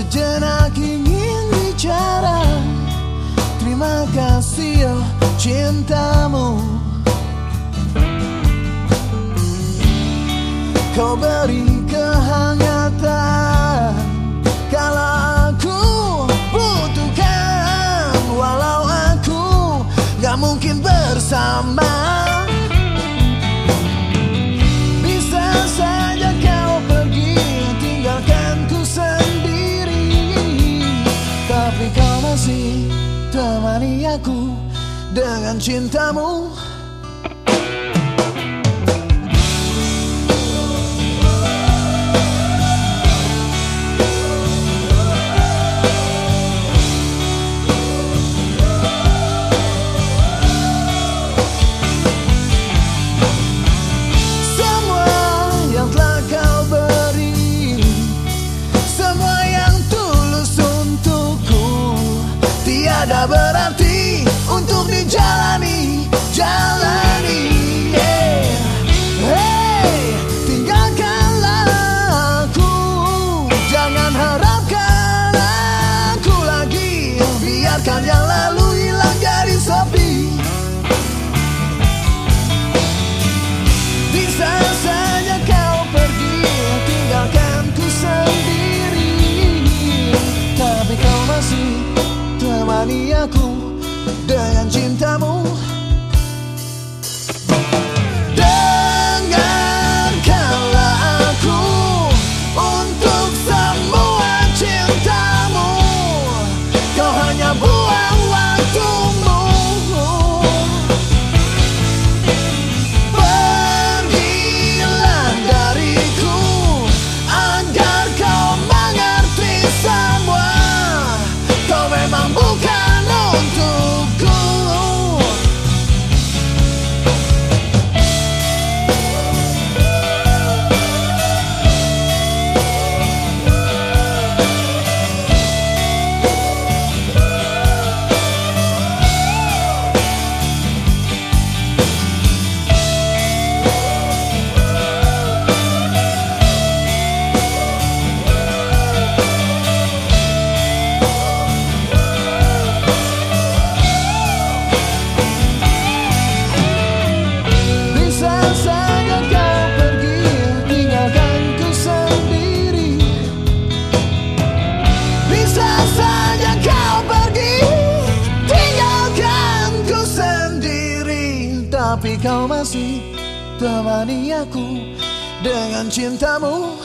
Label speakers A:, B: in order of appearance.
A: Sejenak ingin bicara. Terima kasih oh cintamu. Kau beri kasih Temani aku dengan cintamu. Tapi kau masih temani aku Dengan cintamu.